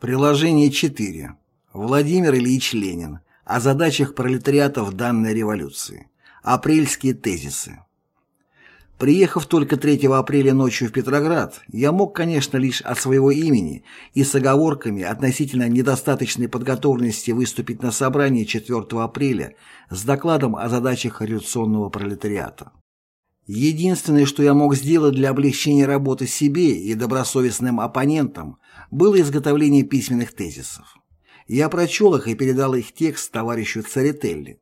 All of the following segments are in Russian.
Приложение 4. Владимир Ильич Ленин. О задачах пролетариата в данной революции. Апрельские тезисы. Приехав только 3 апреля ночью в Петроград, я мог, конечно, лишь от своего имени и с оговорками относительно недостаточной подготовленности выступить на собрании 4 апреля с докладом о задачах революционного пролетариата. Единственное, что я мог сделать для облегчения работы себе и добросовестным оппонентам, было изготовление письменных тезисов. Я прочел их и передал их текст товарищу Церетелли.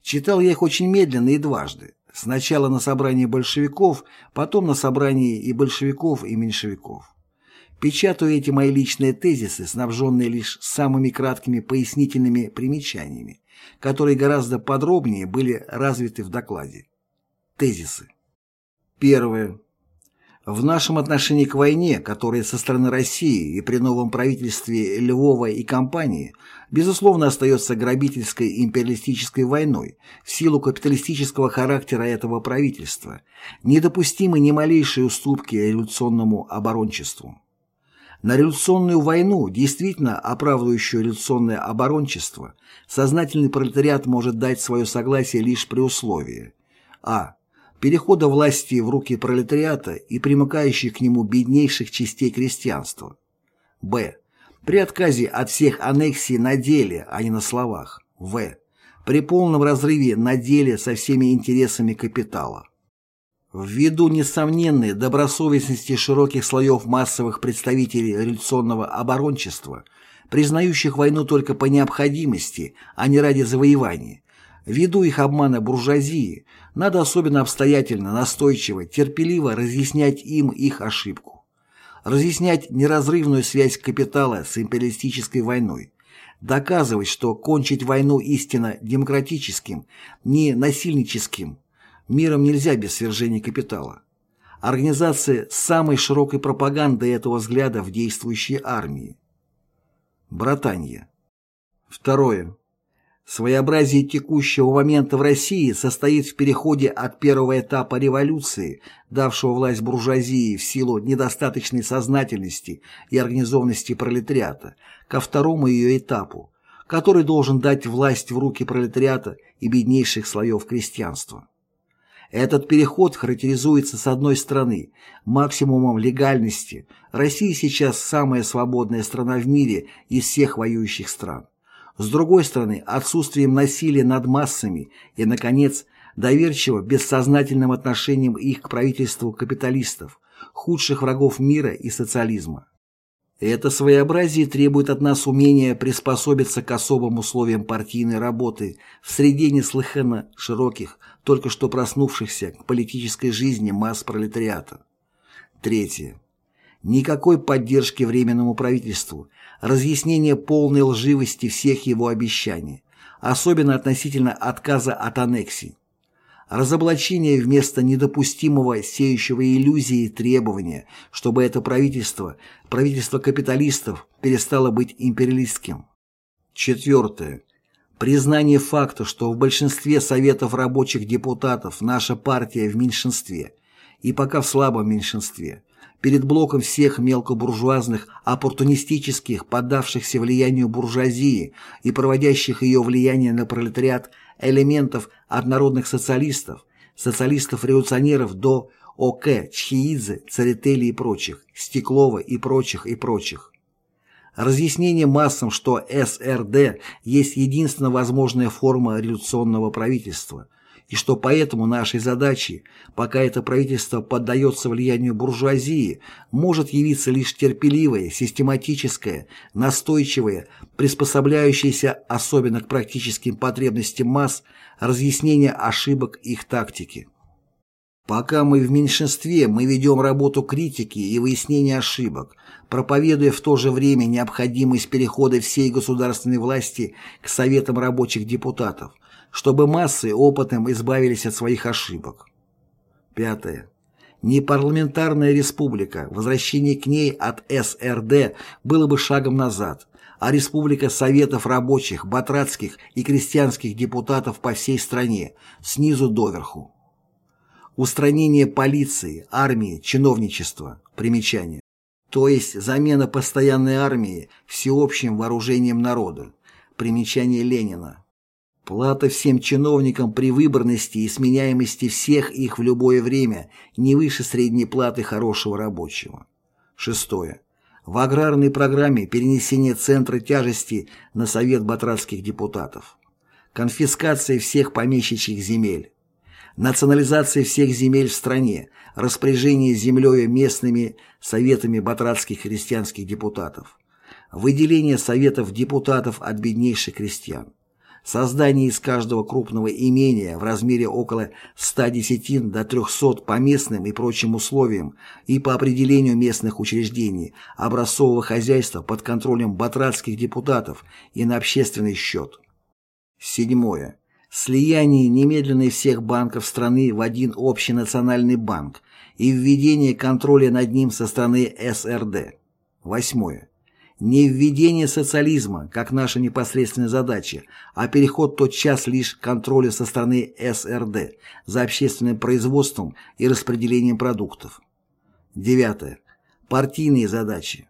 Читал я их очень медленно и дважды. Сначала на собрании большевиков, потом на собрании и большевиков, и меньшевиков. Печатаю эти мои личные тезисы, снабженные лишь самыми краткими пояснительными примечаниями, которые гораздо подробнее были развиты в докладе. Тезисы. Первое. В нашем отношении к войне, которая со стороны России и при новом правительстве Львова и компании, безусловно остается грабительской империалистической войной в силу капиталистического характера этого правительства, недопустимы ни малейшие уступки революционному оборончеству. На революционную войну, действительно оправдывающую революционное оборончество, сознательный пролетариат может дать свое согласие лишь при условии а перехода власти в руки пролетариата и примыкающих к нему беднейших частей крестьянства. Б. При отказе от всех аннексий на деле, а не на словах. В. При полном разрыве на деле со всеми интересами капитала. Ввиду несомненной добросовестности широких слоев массовых представителей революционного оборончества, признающих войну только по необходимости, а не ради завоевания, Ввиду их обмана буржуазии, надо особенно обстоятельно, настойчиво, терпеливо разъяснять им их ошибку. Разъяснять неразрывную связь капитала с империалистической войной. Доказывать, что кончить войну истинно демократическим, не насильническим, миром нельзя без свержения капитала. Организация самой широкой пропаганды этого взгляда в действующей армии. Братанье. Второе. Своеобразие текущего момента в России состоит в переходе от первого этапа революции, давшего власть буржуазии в силу недостаточной сознательности и организованности пролетариата, ко второму ее этапу, который должен дать власть в руки пролетариата и беднейших слоев крестьянства. Этот переход характеризуется с одной стороны максимумом легальности. Россия сейчас самая свободная страна в мире из всех воюющих стран с другой стороны, отсутствием насилия над массами и, наконец, доверчиво бессознательным отношением их к правительству капиталистов, худших врагов мира и социализма. Это своеобразие требует от нас умения приспособиться к особым условиям партийной работы в среде неслыханно широких, только что проснувшихся к политической жизни масс пролетариата. Третье. Никакой поддержки Временному правительству, разъяснение полной лживости всех его обещаний, особенно относительно отказа от аннексий. Разоблачение вместо недопустимого сеющего иллюзии требования, чтобы это правительство, правительство капиталистов, перестало быть империалистским. Четвертое. Признание факта, что в большинстве советов рабочих депутатов наша партия в меньшинстве, и пока в слабом меньшинстве, перед блоком всех мелкобуржуазных, оппортунистических, поддавшихся влиянию буржуазии и проводящих ее влияние на пролетариат элементов от народных социалистов, социалистов-революционеров до ОК, Чхиидзе, Церетели и прочих, Стеклова и прочих и прочих. Разъяснение массам, что СРД есть единственно возможная форма революционного правительства, и что поэтому нашей задачей, пока это правительство поддается влиянию буржуазии, может явиться лишь терпеливое, систематическое, настойчивое, приспособляющееся особенно к практическим потребностям масс, разъяснение ошибок их тактики. Пока мы в меньшинстве, мы ведем работу критики и выяснения ошибок, проповедуя в то же время необходимость перехода всей государственной власти к советам рабочих депутатов, чтобы массы опытом избавились от своих ошибок. Пятое. Непарламентарная республика, возвращение к ней от СРД было бы шагом назад, а республика Советов рабочих, батрацких и крестьянских депутатов по всей стране, снизу доверху. Устранение полиции, армии, чиновничества. Примечание. То есть замена постоянной армии всеобщим вооружением народа. Примечание Ленина. Плата всем чиновникам при выборности и сменяемости всех их в любое время не выше средней платы хорошего рабочего. Шестое. В аграрной программе перенесение центра тяжести на Совет батрацких депутатов. Конфискация всех помещичьих земель. Национализация всех земель в стране, распоряжение землею местными советами батрацких христианских депутатов, выделение советов депутатов от беднейших крестьян, создание из каждого крупного имения в размере около 100 десятин до 300 по местным и прочим условиям и по определению местных учреждений образцового хозяйства под контролем батрацких депутатов и на общественный счет. Седьмое слияние немедленной всех банков страны в один общий национальный банк и введение контроля над ним со стороны СРД. Восьмое. Не введение социализма, как наша непосредственная задача, а переход тотчас лишь к контролю со стороны СРД за общественным производством и распределением продуктов. Девятое. Партийные задачи.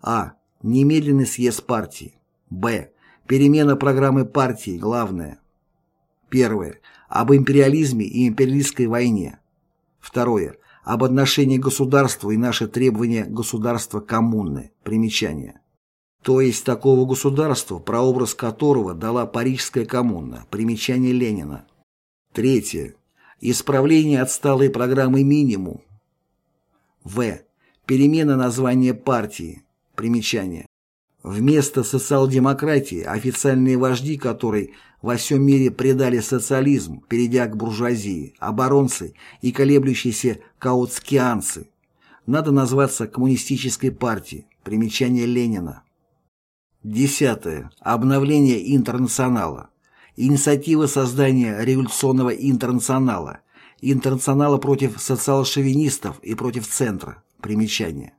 А. Немедленный съезд партии. Б. Перемена программы партии, главное. Первое. Об империализме и империалистской войне. Второе. Об отношении государства и наши требования государства коммуны. Примечание. То есть такого государства, прообраз которого дала Парижская коммуна. Примечание Ленина. Третье. Исправление отсталой программы «Минимум». В. Перемена названия партии. Примечание. Вместо социал-демократии официальные вожди которой во всем мире предали социализм, перейдя к буржуазии, оборонцы и колеблющиеся каутскианцы. Надо назваться коммунистической партией. Примечание Ленина. Десятое. Обновление интернационала. Инициатива создания революционного интернационала. Интернационала против социал-шовинистов и против центра. Примечание.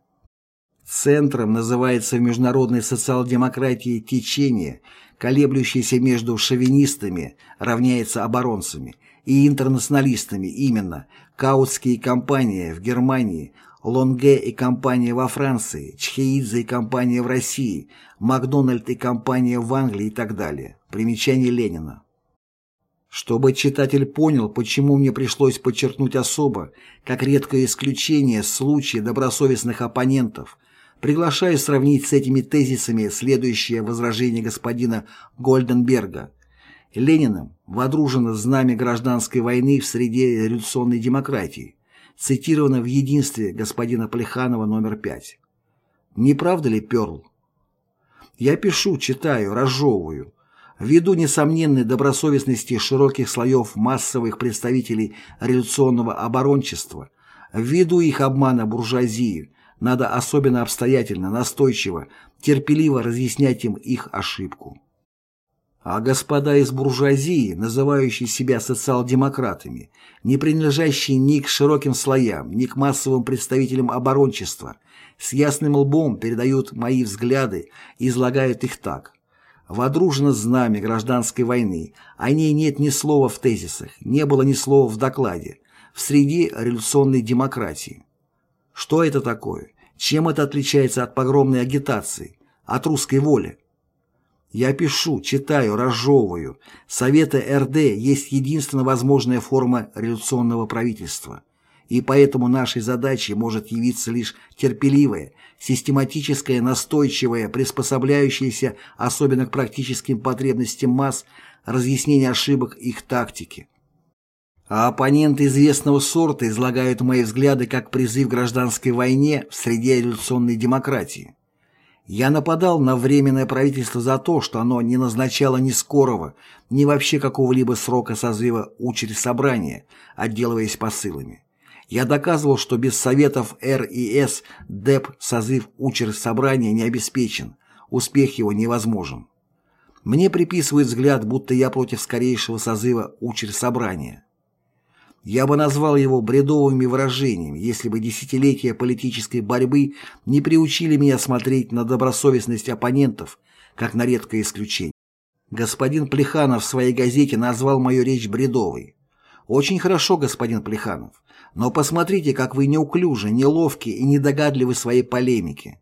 Центром называется в международной социал-демократии течение, колеблющееся между шовинистами, равняется оборонцами, и интернационалистами именно Каутские компании в Германии, Лонге и компания во Франции, Чхеидзе и компания в России, Макдональд и компания в Англии и так далее. Примечание Ленина. Чтобы читатель понял, почему мне пришлось подчеркнуть особо, как редкое исключение, случаи добросовестных оппонентов, Приглашаю сравнить с этими тезисами следующее возражение господина Гольденберга. Лениным водружено знамя гражданской войны в среде революционной демократии, цитировано в единстве господина Плеханова номер 5. Не правда ли, Перл? Я пишу, читаю, разжевываю. Ввиду несомненной добросовестности широких слоев массовых представителей революционного оборончества, ввиду их обмана буржуазии, надо особенно обстоятельно, настойчиво, терпеливо разъяснять им их ошибку. А господа из буржуазии, называющие себя социал-демократами, не принадлежащие ни к широким слоям, ни к массовым представителям оборончества, с ясным лбом передают мои взгляды и излагают их так. Водружено знамя гражданской войны, о ней нет ни слова в тезисах, не было ни слова в докладе, в среде революционной демократии. Что это такое? Чем это отличается от погромной агитации, от русской воли? Я пишу, читаю, разжевываю. Советы РД есть единственно возможная форма революционного правительства. И поэтому нашей задачей может явиться лишь терпеливое, систематическое, настойчивое, приспособляющееся особенно к практическим потребностям масс, разъяснение ошибок их тактики. А оппоненты известного сорта излагают мои взгляды как призыв к гражданской войне в среде революционной демократии. Я нападал на Временное правительство за то, что оно не назначало ни скорого, ни вообще какого-либо срока созыва учредь собрания, отделываясь посылами. Я доказывал, что без советов Р и С ДЭП созыв учредь собрания не обеспечен, успех его невозможен. Мне приписывают взгляд, будто я против скорейшего созыва учредь собрания. Я бы назвал его бредовыми выражениями, если бы десятилетия политической борьбы не приучили меня смотреть на добросовестность оппонентов, как на редкое исключение. Господин Плеханов в своей газете назвал мою речь бредовой. Очень хорошо, господин Плеханов, но посмотрите, как вы неуклюжи, неловки и недогадливы своей полемике.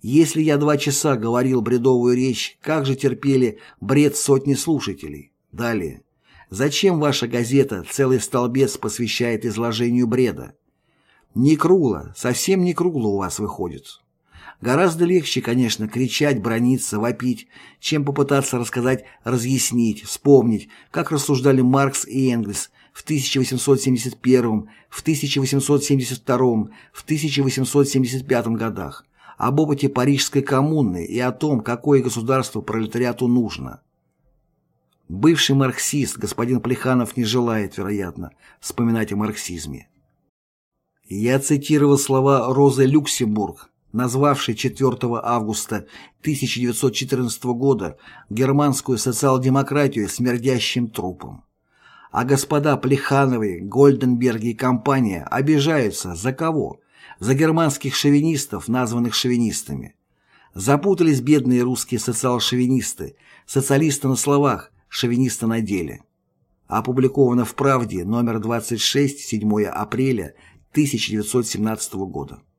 Если я два часа говорил бредовую речь, как же терпели бред сотни слушателей? Далее. Зачем ваша газета целый столбец посвящает изложению бреда? Не кругло, совсем не кругло у вас выходит. Гораздо легче, конечно, кричать, брониться, вопить, чем попытаться рассказать, разъяснить, вспомнить, как рассуждали Маркс и Энгельс в 1871, в 1872, в 1875 годах, об опыте Парижской коммуны и о том, какое государство пролетариату нужно. Бывший марксист господин Плеханов не желает, вероятно, вспоминать о марксизме. Я цитировал слова Розы Люксембург, назвавшей 4 августа 1914 года германскую социал-демократию смердящим трупом. А господа Плехановы, Гольденберги и компания обижаются за кого? За германских шовинистов, названных шовинистами. Запутались бедные русские социал-шовинисты, социалисты на словах, шовинисты на деле. Опубликовано в «Правде» номер 26, 7 апреля 1917 года.